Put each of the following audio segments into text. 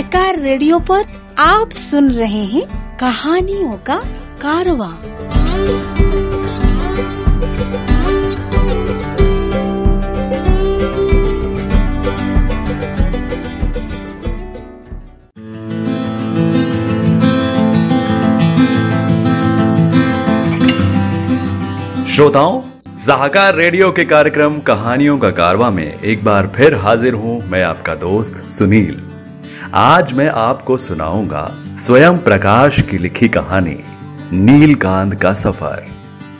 सहकार radio पर आप सुन रहे हैं कहानियों का कारवा। श्रोताओं जहाकार रेडियो के कार्यक्रम कहानियों का कारवा में एक बार फिर हाजिर हूँ मैं आपका दोस्त सुनील। आज मैं आपको सुनाऊँगा स्वयं प्रकाश की लिखी कहानी, नीलकांत का सफ़र।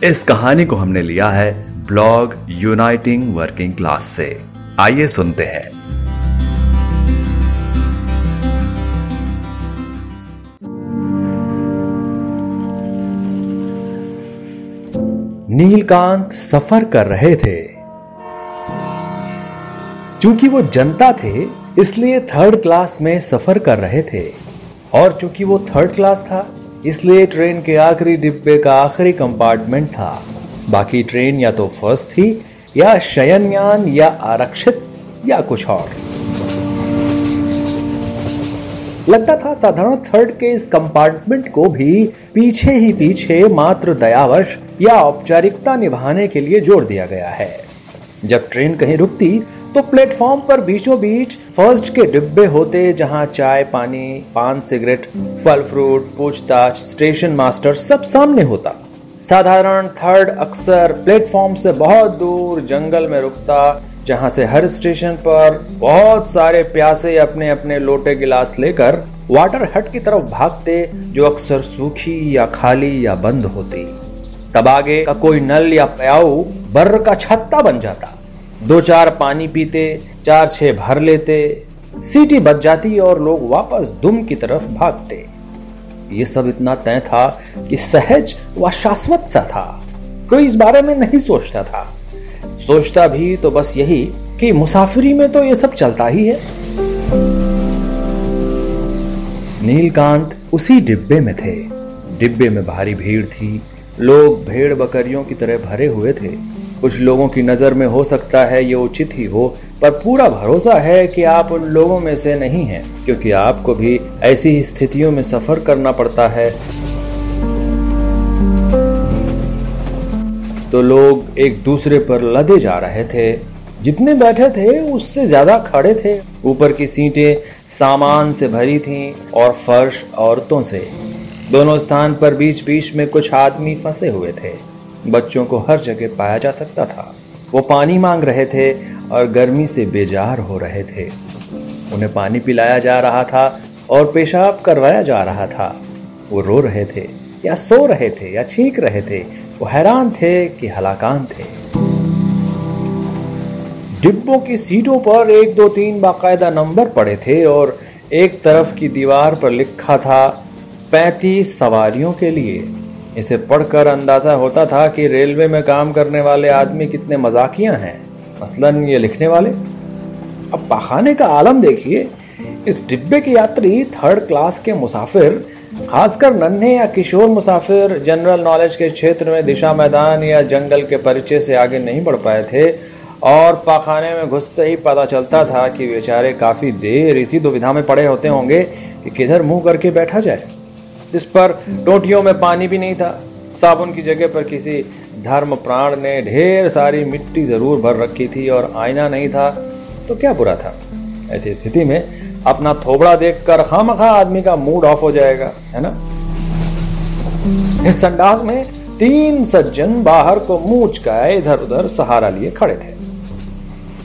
इस कहानी को हमने लिया है ब्लॉग यूनाइटिंग वर्किंग क्लास से। आइए सुनते हैं। नीलकांत सफ़र कर रहे थे। चूँकि वो जनता थे इसलिए थर्ड क्लास में सफ़र कर रहे थे। और चूँकि वो थर्ड क्लास था, इसलिए ट्रेन के आखिरी डिब्बे का आखिरी कंपार्टमेंट था। बाकी ट्रेन या तो फ़र्स्ट थी, या शयनयान, या आरक्षित, या कुछ और। लगता था साधारण थर्ड के इस कंपार्टमेंट को भी पीछे ही पीछे मात्र दयावश या औपचारिकता निभाने के लिए जोड़ दिया गया है। जब ट्रेन कहीं रुकती तो प्लेटफॉर्म पर बीचों बीच फ़र्स्ट के डिब्बे होते जहाँ चाय, पानी, पान, सिगरेट, फल फ्रूट, पूछताछ, स्टेशन मास्टर सब सामने होता। साधारण थर्ड अक्सर प्लेटफॉर्म से बहुत दूर जंगल में रुकता, जहाँ से हर स्टेशन पर बहुत सारे प्यासे अपने अपने लोटे गिलास लेकर वाटर हट की तरफ़ भागते, जो अक्सर सूखी या खाली या बंद होती। तब आगे का कोई नल या प्याऊ बर्र का छत्ता बन जाता। दो चार पानी पीते, चार छह भर लेते। सीटी बच जाती और लोग वापस दुम की तरफ़ भागते। ये सब इतना तय था कि सहज व शाश्वत सा था। कोई इस बारे में नहीं सोचता था। सोचता भी तो बस यही कि मुसाफिरी में तो ये सब चलता ही है। नीलकांत उसी डिब्बे में थे। डिब्बे में भारी भीड़ थी। लोग भेड़ बकरियों की तरह भरे हुए थे। कुछ लोगों की नज़र में हो सकता है ये उचित ही हो, पर पूरा भरोसा है कि आप उन लोगों में से नहीं हैं, क्योंकि आपको भी ऐसी ही स्थितियों में सफ़र करना पड़ता है। तो लोग एक दूसरे पर लदे जा रहे थे। जितने बैठे थे, उससे ज़्यादा खड़े थे। ऊपर की सीटें सामान से भरी थीं और फर्श औरतों से। दोनों स्थान पर बीच बीच में कुछ आदमी फंसे हुए थे। बच्चों को हर जगह पाया जा सकता था। वो पानी मांग रहे थे और गर्मी से बेजार हो रहे थे। उन्हें पानी पिलाया जा रहा था और पेशाब करवाया जा रहा था। वो रो रहे थे या सो रहे थे या छींक रहे थे। वो हैरान थे कि हलाकान थे। डिब्बों की सीटों पर एक, दो, तीन बाकायदा नंबर पड़े थे और एक तरफ़ की दीवार पर लिखा था, पैतीस सवारियों के लिए। इसे पढ़कर अंदाज़ा होता था कि रेलवे में काम करने वाले आदमी कितने मजाकिया हैं। मसलन ये लिखने वाले। अब पाखाने का आलम देखिए, इस डिब्बे के यात्री थर्ड क्लास के मुसाफिर, खासकर नन्हे या किशोर मुसाफिर जनरल नॉलेज के क्षेत्र में दिशा मैदान या जंगल के परिचय से आगे नहीं बढ़ पाए थे और पाखाने में घुसते ही पता चलता था कि बेचारे काफ़ी देर इसी दुविधा में पड़े होते होंगे कि किधर मुँह करके बैठा जाए। जिस पर टोटियों में पानी भी नहीं था। साबुन की जगह पर किसी धर्म प्राण ने ढेर सारी मिट्टी ज़रूर भर रखी थी और आईना नहीं था तो क्या बुरा था? ऐसी स्थिति में अपना थोबड़ा देखकर खामखा आदमी का मूड ऑफ़ हो जाएगा, है ना? इस संडास में तीन सज्जन बाहर को मूच का इधर उधर सहारा लिए खड़े थे।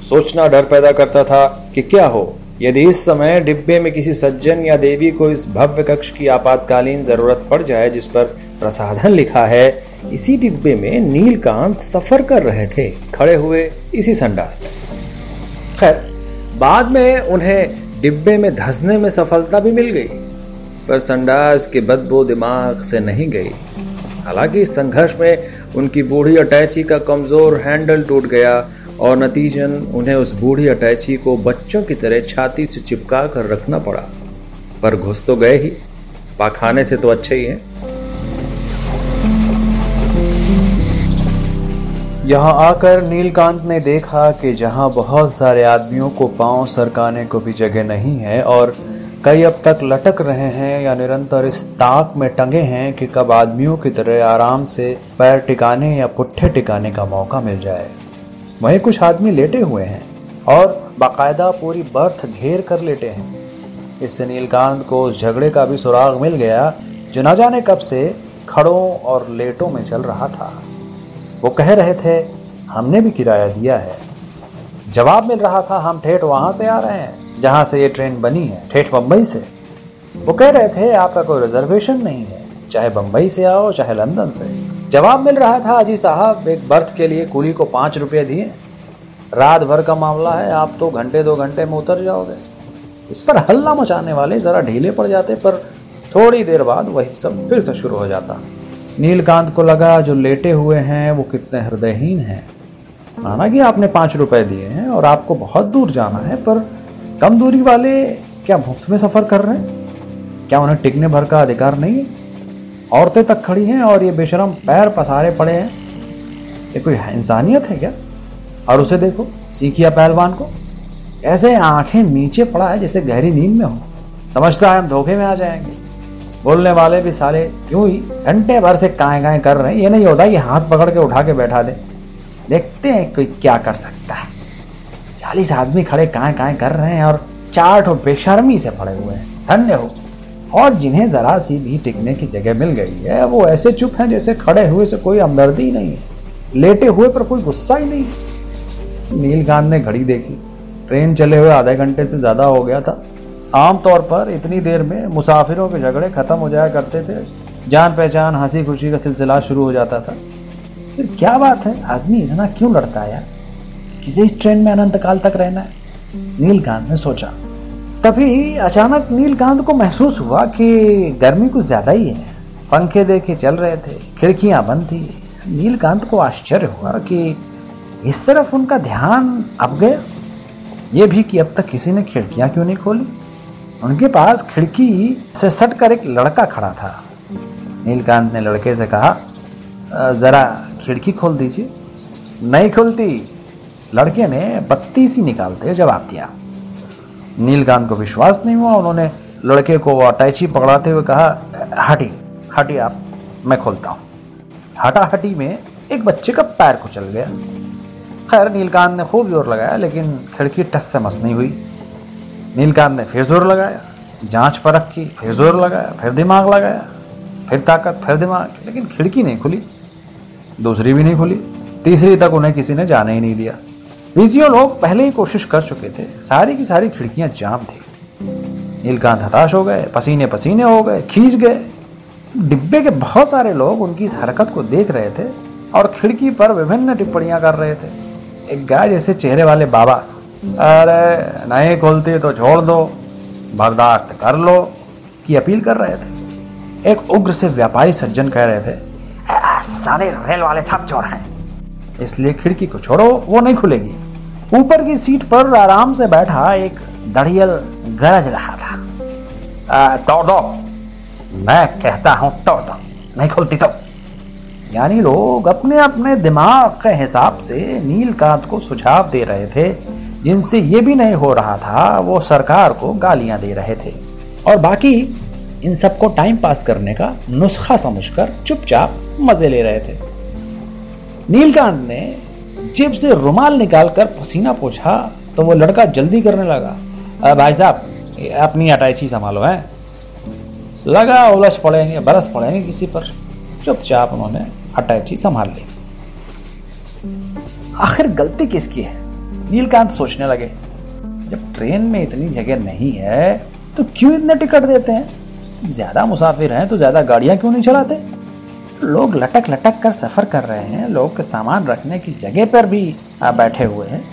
सोचना डर पैदा करता था कि क्या हो? यदि इस समय डिब्बे में किसी सज्जन या देवी को इस भव्य कक्ष की आपातकालीन ज़रूरत पड़ जाए, जिस पर प्रसाधन लिखा है, इसी डिब्बे में नीलकांत सफ़र कर रहे थे, खड़े हुए इसी संडास में। खैर, बाद में उन्हें डिब्बे में धसने में सफलता भी मिल गई, पर संडास की बदबू दिमाग से नहीं गई। हालाँकि इस संघर्ष में उनकी बूढ़ी अटैची का कमज़ोर हैंडल टूट गया और नतीजन उन्हें उस बूढ़ी अटैची को बच्चों की तरह छाती से चिपका कर रखना पड़ा। पर घुस तो गए ही। पाखाने से तो अच्छे ही हैं। यहाँ आकर नीलकांत ने देखा कि जहाँ बहुत सारे आदमियों को पाँव सरकाने को भी जगह नहीं है और कई अब तक लटक रहे हैं या निरंतर इस ताक में टंगे हैं कि कब आदमियों की तरह आराम से पैर टिकाने या पुट्ठे टिकाने का मौका मिल जाए। वहीं कुछ आदमी लेटे हुए हैं और बाकायदा पूरी बर्थ घेर कर लेटे हैं। इससे नीलकांत को उस झगड़े का भी सुराग मिल गया, जो न जाने कब से खड़ों और लेटों में चल रहा था। वो कह रहे थे, हमने भी किराया दिया है। जवाब मिल रहा था, हम ठेठ वहाँ से आ रहे हैं, जहाँ से ये ट्रेन बनी है, ठेठ बंबई से। वो कह रहे थे, आपका कोई रिजर्वेशन नहीं है, चाहे बंबई से आओ, चाहे लंदन से। जवाब मिल रहा था अजी साहब, एक बर्थ के लिए कुली को पाँच रुपए दिए। रात भर का मामला है, आप तो घंटे दो घंटे में उतर जाओगे। इस पर हल्ला मचाने वाले जरा ढीले पड़ जाते, पर थोड़ी देर बाद वही सब फिर से शुरू हो जाता। नीलकांत को लगा, जो लेटे हुए हैं, वो कितने हृदयहीन हैं। माना कि आपने पाँच रुपए दिए हैं और आपको बहुत दूर जाना है, पर कम दूरी वाले क्या मुफ़्त में सफ़र कर रहे हैं? क्या उन्हें टिकने भर का अधिकार नहीं है? औरतें तक खड़ी हैं और ये बेशरम पैर पसारे पड़े हैं। ये कोई इंसानियत है क्या? और उसे देखो, सीखिया पहलवान को। ऐसे आँखें नीचे पड़ा है जैसे गहरी नींद में हो। समझता है हम धोखे में आ जाएँगे। बोलने वाले भी साले, क्यों ही? घंटे भर से काए काए कर रहे हैं। ये नहीं होता कि हाथ पकड़ के उठा के बैठा दे। देखते हैं कोई क्या कर सकता है। चालीस आदमी खड़े काए काए कर रहे हैं और चार ठो बेशर्मी से पड़े हुए हैं। धन्य हो। और जिन्हें जरा सी भी टिकने की जगह मिल गई है, वो ऐसे चुप हैं जैसे खड़े हुए से कोई हमदर्दी नहीं है। लेटे हुए पर कोई गुस्सा ही नहीं नीलकांत ने घड़ी देखी। ट्रेन चले हुए आधे घंटे से ज़्यादा हो गया था। आमतौर पर इतनी देर में मुसाफिरों के झगड़े खत्म हो जाया करते थे। जान पहचान हँसी खुशी का सिलसिला शुरू हो जाता था। फिर क्या बात है? आदमी इतना क्यों लड़ता है यार? किसे इस ट्रेन में अनंत काल तक रहना है? नीलकांत ने सोचा। तभी अचानक नीलकांत को महसूस हुआ कि गर्मी कुछ ज़्यादा ही है। पंखे देखे चल रहे थे, खिड़कियाँ बंद थी। नीलकांत को आश्चर्य हुआ कि इस तरफ़ उनका ध्यान अब गया। ये भी कि अब तक किसी ने खिड़कियाँ क्यों नहीं खोली? उनके पास खिड़की से सट कर एक लड़का खड़ा था। नीलकांत ने लड़के से कहा जरा खिड़की खोल दीजिए। नहीं खुलती। लड़के ने बत्ती सी निकालते जवाब दिया। नीलकांत को विश्वास नहीं हुआ। उन्होंने लड़के को अटैची पकड़ाते हुए कहा, हटी हटी आप, मैं खोलता हूँ। हटा हटी में एक बच्चे का पैर कुचल गया। खैर नीलकांत ने खूब ज़ोर लगाया, लेकिन खिड़की टस से मस नहीं हुई। नीलकांत ने फिर ज़ोर लगाया, जाँच परख की फिर ज़ोर लगाया, फिर दिमाग लगाया, फिर ताकत, फिर दिमाग, लेकिन खिड़की नहीं खुली। दूसरी भी नहीं खुली। तीसरी तक उन्हें किसी ने जाने ही नहीं दिया। बीसियों लोग पहले ही कोशिश कर चुके थे। सारी की सारी खिड़कियाँ जाम थी। नीलकांत हताश हो गए पसीने पसीने हो गए, खींच गए। डिब्बे के बहुत सारे लोग उनकी इस हरकत को देख रहे थे और खिड़की पर विभिन्न टिप्पणियाँ कर रहे थे। एक गाय जैसे चेहरे वाले बाबा, अरे, नहीं खोलती तो छोड़ दो, बर्दाश्त कर लो, की अपील कर रहे थे। एक उग्र से व्यापारी सज्जन कह रहे थे सारे रेल वाले सब चोर हैं, इसलिए खिड़की को छोड़ो, वो नहीं खुलेगी। ऊपर की सीट पर आराम से बैठा एक दड़ियल गरज रहा था। तोड़ दो। मैं कहता हूँ तोड़ दो, नहीं खुलती तो। यानी लोग अपने अपने दिमाग के हिसाब से नीलकांत को सुझाव दे रहे थे। जिनसे ये भी नहीं हो रहा था, वो सरकार को गालियाँ दे रहे थे। और बाकी, इन सबको टाइम पास करने का नुस्खा समझकर चुपचाप मज़े ले रहे थे। नीलकांत ने जेब से रुमाल निकालकर पसीना पोछा तो वो लड़का जल्दी करने लगा। भाई साहब अपनी अटैची संभालो, है? लगा, उलझ पड़ेंगे, बरस पड़ेंगे किसी पर। चुपचाप उन्होंने अटैची संभाल ली। आखिर गलती किसकी है? नीलकांत सोचने लगे। जब ट्रेन में इतनी जगह नहीं है तो क्यों इतने टिकट देते हैं? ज़्यादा मुसाफिर हैं तो ज़्यादा गाड़ियाँ क्यों नहीं चलाते? लोग लटक लटक कर सफ़र कर रहे हैं। लोग के सामान रखने की जगह पर भी बैठे हुए हैं।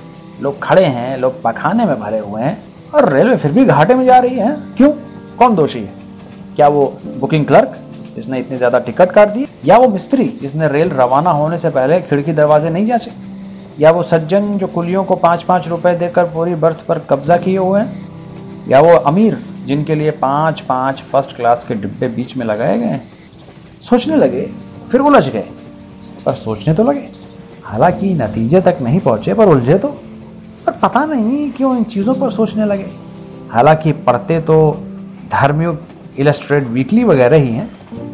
लोग खड़े हैं, लोग पखाने में भरे हुए हैं और रेलवे फिर भी घाटे में जा रही है। क्यों? कौन दोषी है? क्या वो बुकिंग क्लर्क जिसने इतनी ज़्यादा टिकट काट दी? या वो मिस्त्री जिसने रेल रवाना होने से पहले खिड़की दरवाजे नहीं जाचे? या वो सज्जन जो कुलियों को पाँच पाँच रुपए देकर पूरी बर्थ पर कब्जा किए हुए हैं? या वो अमीर जिनके लिए पाँच पाँच फ़र्स्ट क्लास के डिब्बे बीच में लगाए गए सोचने लगे, फिर उलझ गए। पर सोचने तो लगे। हालाँकि नतीजे तक नहीं पहुँचे, पर उलझे तो। पर पता नहीं क्यों इन चीज़ों पर सोचने लगे। हालाँकि पढ़ते तो धार्मिक इलस्ट्रेट वीकली वगैरह ही हैं।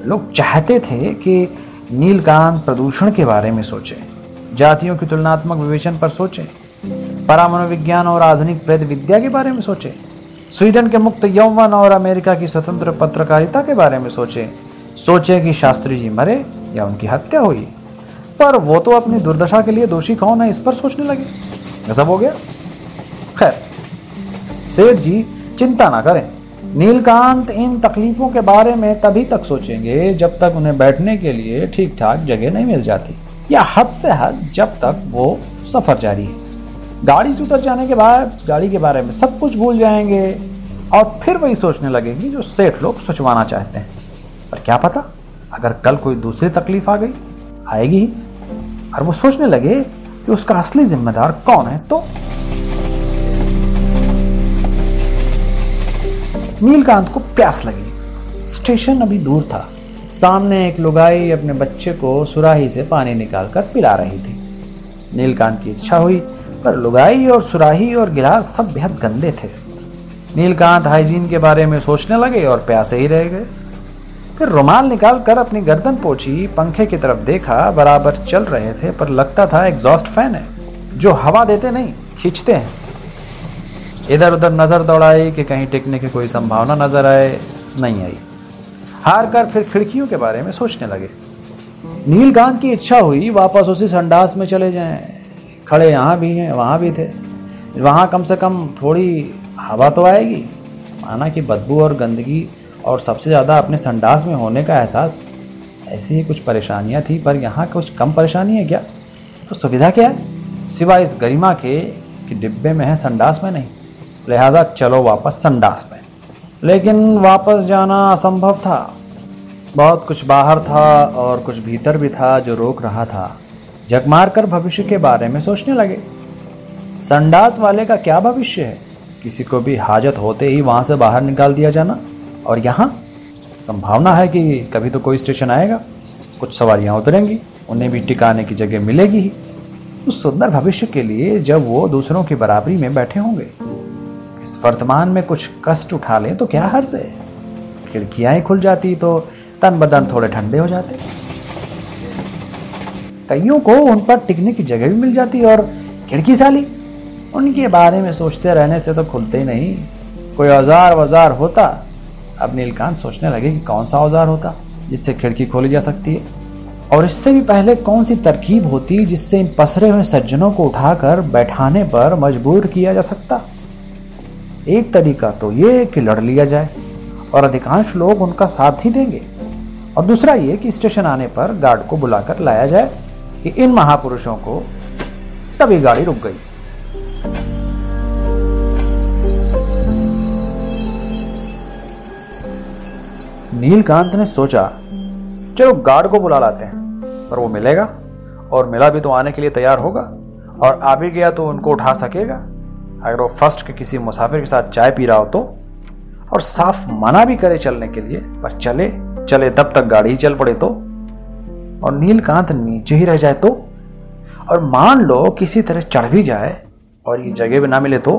लोग चाहते थे कि नीलकांत प्रदूषण के बारे में सोचे, जातियों की तुलनात्मक विवेचन पर सोचे परामनोविज्ञान और आधुनिक प्रेत विद्या के बारे में सोचे, स्वीडन के मुक्त यौवन और अमेरिका की स्वतंत्र पत्रकारिता के बारे में सोचे। सोचे कि शास्त्री जी, मरे या उनकी हत्या हुई। पर वो तो अपनी दुर्दशा के लिए दोषी कौन है, इस पर सोचने लगे। सब हो गया। खैर, सेठ जी, चिंता ना करें। नीलकांत इन तकलीफों के बारे में तभी तक सोचेंगे जब तक उन्हें बैठने के लिए ठीक ठाक जगह नहीं मिल जाती, या हद से हद जब तक वो सफ़र जारी है। गाड़ी से उतर जाने के बाद, गाड़ी के बारे में सब कुछ भूल जाएँगे, और फिर वही सोचने लगेंगे जो सेठ लोग सोचवाना चाहते हैं। क्या पता? अगर कल कोई दूसरी तकलीफ़ आ गई, आएगी ही। और वो सोचने लगे कि उसका असली जिम्मेदार कौन है तो? नीलकांत को प्यास लगी। स्टेशन अभी दूर था। सामने एक लुगाई अपने बच्चे को सुराही से पानी निकालकर पिला रही थी। नीलकांत की इच्छा हुई, पर लुगाई और सुराही और गिलास सब बेहद गंदे थे। नीलकांत हाइजीन के बारे में सोचने लगे और प्यासे ही रह गए। फिर रुमाल निकाल कर अपनी गर्दन पोछी, पंखे की तरफ़ देखा, बराबर चल रहे थे, पर लगता था एग्जॉस्ट फ़ैन है, जो हवा देते नहीं, खींचते हैं। इधर उधर नज़र दौड़ाई कि कहीं टिकने की कोई संभावना नज़र आए, नहीं आई। हार कर फिर खिड़कियों के बारे में सोचने लगे। नीलकांत की इच्छा हुई, वापस उसी संडास में चले जाएँ। खड़े यहाँ भी हैं, वहाँ भी थे। वहाँ कम से कम थोड़ी हवा तो आएगी। माना कि बदबू और गंदगी और सबसे ज़्यादा अपने संडास में होने का एहसास, ऐसी ही कुछ परेशानियाँ थी, पर यहाँ कुछ कम परेशानी है क्या? तो सुविधा क्या है? सिवाय इस गरिमा के कि डिब्बे में है संडास में नहीं। लिहाजा चलो वापस संडास में। लेकिन वापस जाना असंभव था। बहुत कुछ बाहर था और कुछ भीतर भी था जो रोक रहा था। जग मार कर भविष्य के बारे में सोचने लगे। संडास वाले का क्या भविष्य है? किसी को भी हाजत होते ही वहाँ से बाहर निकाल दिया जाना। और यहाँ संभावना है कि कभी तो कोई स्टेशन आएगा, कुछ सवारियाँ उतरेंगी, उन्हें भी टिकाने की जगह मिलेगी ही। उस सुंदर भविष्य के लिए जब वो दूसरों की बराबरी में बैठे होंगे, इस वर्तमान में कुछ कष्ट उठा लें तो क्या हर्ज है? खिड़कियाँ खुल जाती तो तन बदन थोड़े ठंडे हो जाते। कईयों को उन पर टिकने की जगह भी मिल जाती और खिड़की साली उनके बारे में सोचते रहने से तो खुलते ही नहीं। कोई औज़ार वजार होता अब नीलकांत सोचने लगे कि कौन सा औज़ार होता, जिससे खिड़की खोली जा सकती है? और इससे भी पहले कौन सी तरकीब होती, जिससे इन पसरे हुए सज्जनों को उठाकर बैठाने पर मजबूर किया जा सकता? एक तरीका तो ये कि लड़ लिया जाए, और अधिकांश लोग उनका साथ ही देंगे। और दूसरा ये कि स्टेशन आने पर गार्ड को बुलाकर लाया जाए कि इन महापुरुषों को तभी गाड़ी रुक गई। नीलकांत ने सोचा, चलो गार्ड को बुला लाते हैं, पर वो मिलेगा, और मिला भी तो आने के लिए तैयार होगा, और आ भी गया तो उनको उठा सकेगा। अगर वो फ़र्स्ट के किसी मुसाफिर के साथ चाय पी रहा हो तो और साफ़ मना भी करे चलने के लिए, पर चले चले तब तक गाड़ी ही चल पड़े तो। और नीलकांत नीचे ही रह जाए तो और मान लो किसी तरह चढ़ भी जाए, और ये जगह भी ना मिले तो।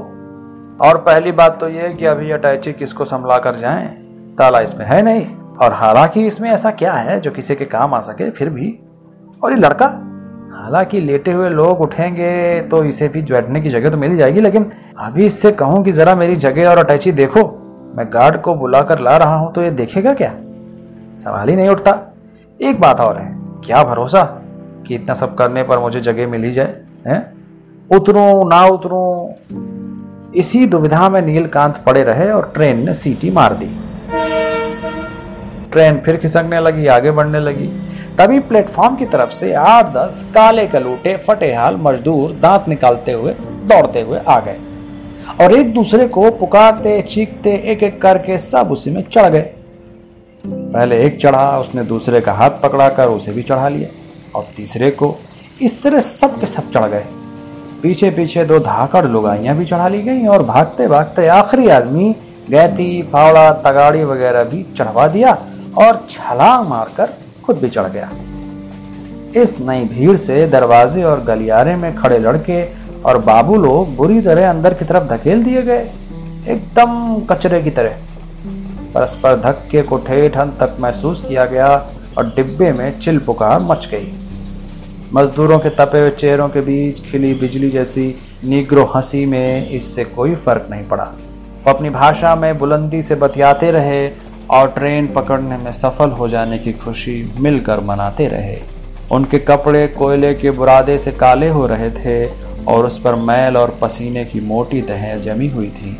और पहली बात तो ये कि अभी अटैची किसको संभला कर जाए? ताला इसमें है नहीं। और हालाँकि इसमें ऐसा क्या है जो किसी के काम आ सके, फिर भी। और ये लड़का? हालाँकि लेटे हुए लोग उठेंगे तो इसे भी बैठने की जगह तो मिल जाएगी, लेकिन अभी इससे कहूँ कि जरा मेरी जगह और अटैची देखो। मैं गार्ड को बुलाकर ला रहा हूँ तो ये देखेगा क्या? सवाल ही नहीं उठता। एक बात और है, क्या भरोसा कि इतना सब करने पर मुझे जगह मिल ही जाए, हैं? उतरूं ना उतरूं, इसी दुविधा में नीलकांत पड़े रहे और ट्रेन ने सीटी मार दी। ट्रेन फिर खिसकने लगी, आगे बढ़ने लगी। तभी प्लेटफॉर्म की तरफ़ से आठ दस काले कलूटे फटे हाल मजदूर, दांत निकालते हुए, दौड़ते हुए आ गए। और एक दूसरे को पुकारते, चीखते एक एक करके सब उसी में चढ़ गए। पहले एक चढ़ा, उसने दूसरे का हाथ पकड़ा कर उसे भी चढ़ा लिया। और तीसरे को इस तरह सब के सब चढ़ गए। पीछे पीछे दो धाकड़ लुगाइयाँ भी चढ़ा ली गई और भागते भागते आखिरी आदमी गैती, फावड़ा, तगाड़ी वगैरह भी चढ़वा दिया और छलांग मारकर खुद भी चढ़ गया। इस नई भीड़ से दरवाजे और गलियारे में खड़े लड़के और बाबू लोग बुरी तरह अंदर की तरफ़ धकेल दिए गए, एकदम कचरे की तरह। परस्पर धक्के को ठेठ अंत तक महसूस किया गया और डिब्बे में चिल पुकार मच गई। मजदूरों के तपे हुए चेहरों के बीच खिली बिजली जैसी निग्रो हँसी में इससे कोई फ़र्क नहीं पड़ा। वो अपनी भाषा में बुलंदी से बतियाते रहे और ट्रेन पकड़ने में सफल हो जाने की खुशी मिलकर मनाते रहे। उनके कपड़े कोयले के बुरादे से काले हो रहे थे और उस पर मैल और पसीने की मोटी तहें जमी हुई थी।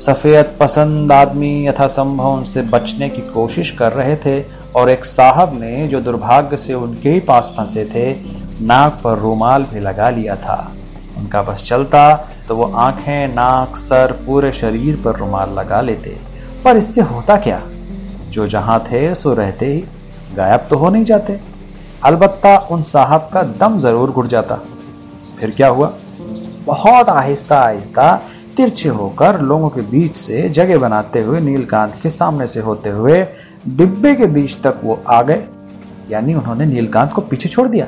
सफ़ेद पसंद आदमी यथासंभव उनसे बचने की कोशिश कर रहे थे और एक साहब ने जो दुर्भाग्य से उनके ही पास फंसे थे, नाक पर रूमाल भी लगा लिया था। उनका बस चलता तो वो आँखें, नाक, सर पूरे शरीर पर रुमाल लगा लेते। पर इससे होता क्या? जो जहाँ थे, सो रहते ही। गायब तो हो नहीं जाते। अलबत्ता उन साहब का दम ज़रूर घुट जाता। फिर क्या हुआ? बहुत आहिस्ता आहिस्ता तिरछे होकर लोगों के बीच से जगह बनाते हुए नीलकांत के सामने से होते हुए डिब्बे के बीच तक वो आ गए। यानी उन्होंने नीलकांत को पीछे छोड़ दिया।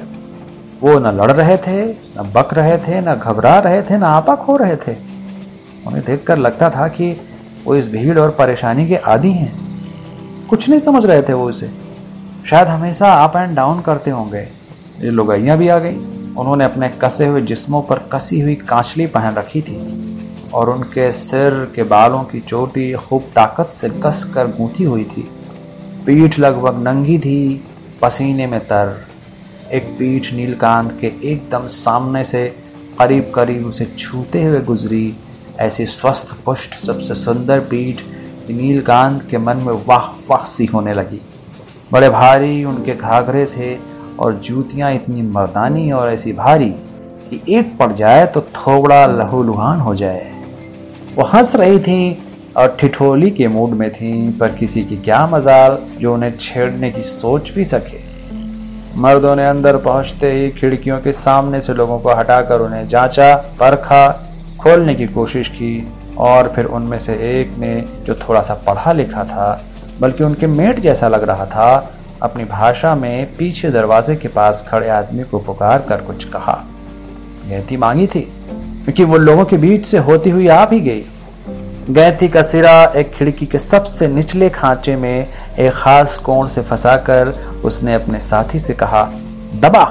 वो न लड़ रहे थे, न बक रहे थे, न घबरा रहे थे, न आपक हो रहे थे। उन्हें देखकर लगता था कि वो इस भीड़ और परेशानी के आदि हैं। कुछ नहीं समझ रहे थे वो इसे। शायद हमेशा अप एंड डाउन करते होंगे। ये लुगाइयाँ भी आ गई। उन्होंने अपने कसे हुए जिस्मों पर कसी हुई कांचली पहन रखी थी और उनके सिर के बालों की चोटी खूब ताकत से कस कर गूंथी हुई थी। पीठ लगभग नंगी थी, पसीने में तर। एक पीठ नीलकांत के एकदम सामने से करीब करीब उसे छूते हुए गुजरी। ऐसी स्वस्थ, पुष्ट, सबसे सुंदर पीठ नीलकांत के मन में वाह वाह सी होने लगी। बड़े भारी उनके घाघरे थे और जूतियाँ इतनी मर्दानी और ऐसी भारी कि एक पड़ जाए तो थोड़ा लहूलुहान हो जाए। वो हंस रही थी और ठिठोली के मूड में थी, पर किसी की क्या मजाल जो उन्हें छेड़ने की सोच भी सके। मर्दों ने अंदर पहुँचते ही खिड़कियों के सामने से लोगों को हटाकर उन्हें जांचा, परखा, खोलने की कोशिश की और फिर उनमें से एक ने जो थोड़ा सा पढ़ा लिखा था, बल्कि उनके मेट जैसा लग रहा था, अपनी भाषा में पीछे दरवाजे के पास खड़े आदमी को पुकार कर कुछ कहा। गैती मांगी थी, क्योंकि वो लोगों के बीच से होती हुई आ भी गई। गैती का सिरा एक खिड़की के सबसे निचले खांचे में एक खास कोण से फंसाकर उसने अपने साथी से कहा, दबा।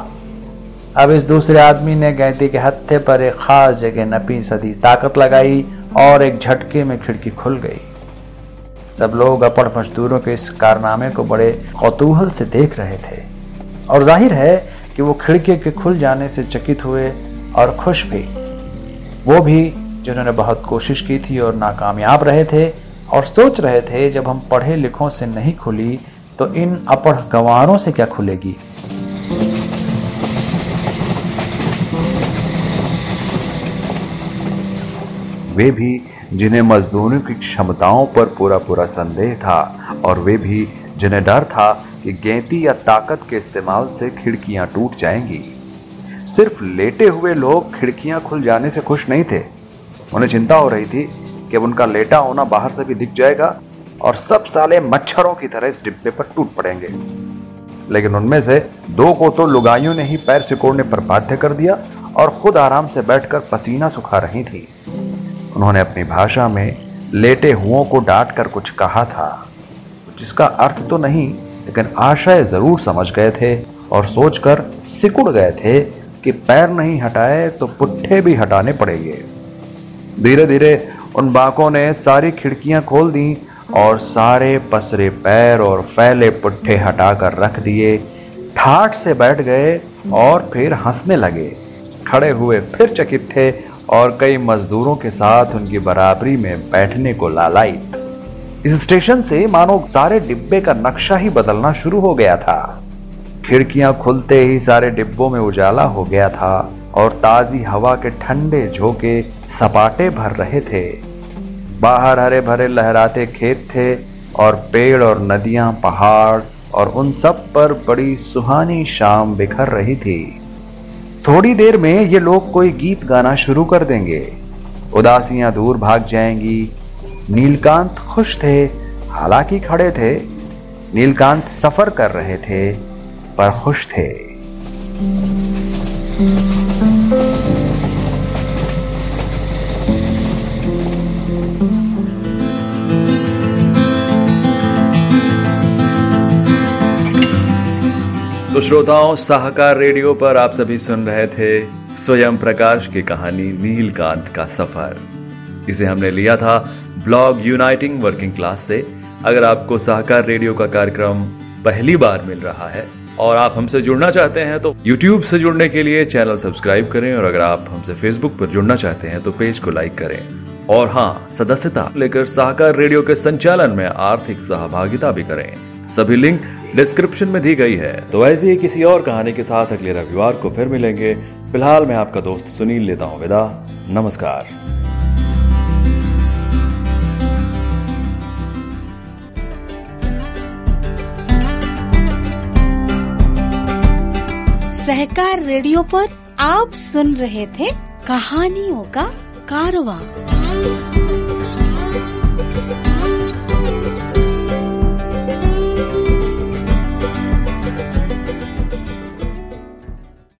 अब इस दूसरे आदमी ने गैती के हत्थे पर एक खास जगह नपी सदी ताकत लगाई और एक झटके में खिड़की खुल गई। सब लोग अपड़ मजदूरों के इस कारनामे को बड़े कौतूहल से देख रहे थे और ज़ाहिर है कि वो खिड़की के खुल जाने से चकित हुए और खुश भी। वो भी जिन्होंने बहुत कोशिश की थी और नाकामयाब रहे थे और सोच रहे थे, जब हम पढ़े लिखों से नहीं खुली तो इन अपढ़ गंवारों से क्या खुलेगी? वे भी, जिन्हें मजदूरों की क्षमताओं पर पूरा पूरा संदेह था, और वे भी, जिन्हें डर था कि गेंती या ताकत के इस्तेमाल से खिड़कियाँ टूट जाएँगी। सिर्फ़ लेटे हुए लोग खिड़कियाँ खुल जाने से खुश नहीं थे। उन्हें चिंता हो रही थी कि उनका लेटा होना बाहर से भी दिख जाएगा और सब साले मच्छरों की तरह इस डिब्बे पर टूट पड़ेंगे। लेकिन उनमें से दो को तो लुगाइयों ने ही पैर सिकोड़ने पर बाध्य कर दिया और खुद आराम से बैठकर पसीना सुखा रही थी। उन्होंने अपनी भाषा में लेटे हुओं को डांट कर कुछ कहा था, जिसका अर्थ तो नहीं, लेकिन आशय ज़रूर समझ गए थे और सोचकर सिकुड़ गए थे कि पैर नहीं हटाए तो पुट्ठे भी हटाने पड़ेंगे। धीरे धीरे उन बाकों ने सारी खिड़कियाँ खोल दी और सारे पसरे पैर और फैले पुट्ठे हटाकर रख दिए। ठाठ से बैठ गए और फिर हंसने लगे। खड़े हुए फिर चकित थे और कई मजदूरों के साथ उनकी बराबरी में बैठने को लालाई इस स्टेशन से मानो सारे डिब्बे का नक्शा ही बदलना शुरू हो गया था। खिड़कियाँ खुलते ही सारे डिब्बों में उजाला हो गया था। और ताजी हवा के ठंडे झोंके सपाटे भर रहे थे। बाहर हरे भरे लहराते खेत थे और पेड़ और नदियाँ, पहाड़ और उन सब पर बड़ी सुहानी शाम बिखर रही थी। थोड़ी देर में ये लोग कोई गीत गाना शुरू कर देंगे। उदासियाँ दूर भाग जाएँगी। नीलकांत खुश थे, हालाँकि खड़े थे। नीलकांत सफ़र कर रहे थे, पर खुश थे। श्रोताओं, साहकार रेडियो पर आप सभी सुन रहे थे स्वयं प्रकाश की कहानी नीलकांत का सफ़र। इसे हमने लिया था ब्लॉग यूनाइटिंग वर्किंग क्लास से। अगर आपको सहकार रेडियो का कार्यक्रम पहली बार मिल रहा है और आप हमसे जुड़ना चाहते हैं तो YouTube से जुड़ने के लिए चैनल सब्सक्राइब करें और अगर आप हमसे Facebook पर जुड़ना चाहते हैं तो पेज को लाइक करें। और हाँ सदस्यता लेकर सहकार रेडियो के संचालन में आर्थिक सहभागिता भी करें। सभी लिंक डिस्क्रिप्शन में दी गई है। तो ऐसी ही किसी और कहानी के साथ अगले रविवार को फिर मिलेंगे। फ़िलहाल मैं आपका दोस्त सुनील लेता हूँ विदा। नमस्कार। सहकार रेडियो पर आप सुन रहे थे कहानियों का कारवां।